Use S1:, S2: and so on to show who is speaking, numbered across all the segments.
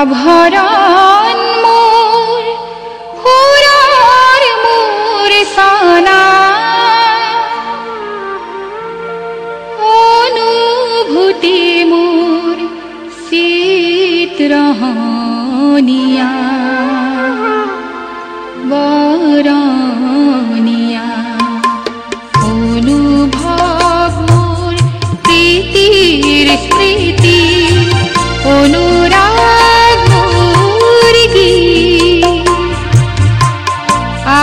S1: আভরণ মোর হুরার মোর সানা। অনুভূতি মোর শীত রহনিয়া वर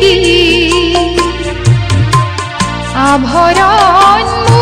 S1: गी आ भरन्